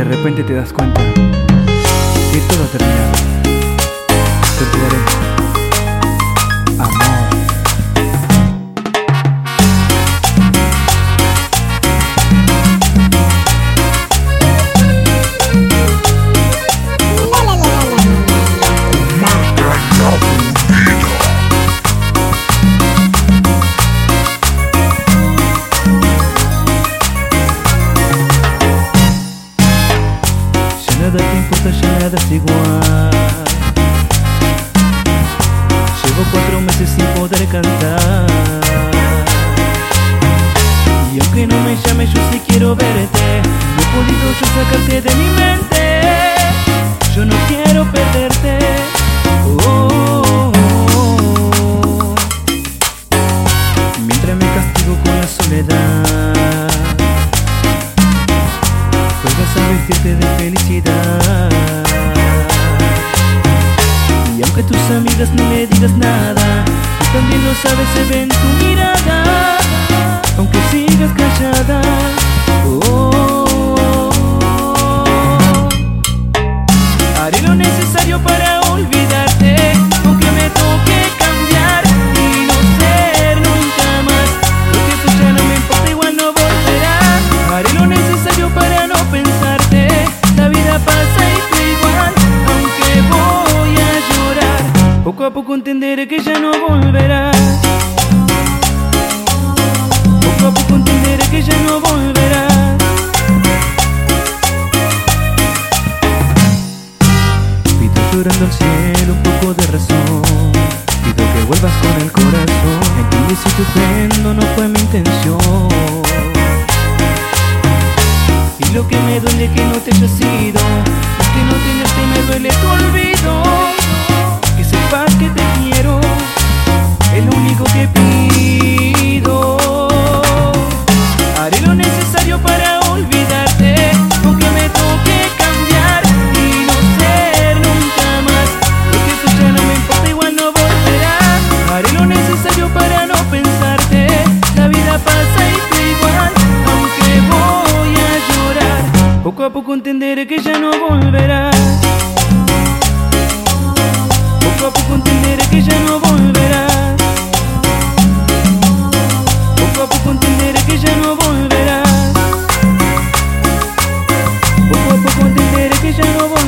de repente te das cuenta que todo ha terminado. Te olvidaré. Importa, ya es igual. Llevo cuatro meses sin poder cantar. Y aunque no me llames, yo sí quiero verte. No he yo sacarte de mi mente. Yo no quiero perderte. Tus amigas no me digas nada. También lo sabes, se ve en tu mirada volverás. Poco a poco entenderé que ya no volverás. Pido llorando al cielo un poco de razón. Pido que vuelvas con el corazón. Entendí si te ofendo no fue mi intención. Y lo que me duele que no te hayas ido Es que no tenerte me duele tu olvido necesario para no pensarte. La vida pasa y tú igual, aunque voy a llorar. Poco a poco entenderé que ya no volverás. Poco a poco entenderé que ya no volverás. Poco a poco entenderé que ya no volverás. Poco a poco entenderé que ya no volverás.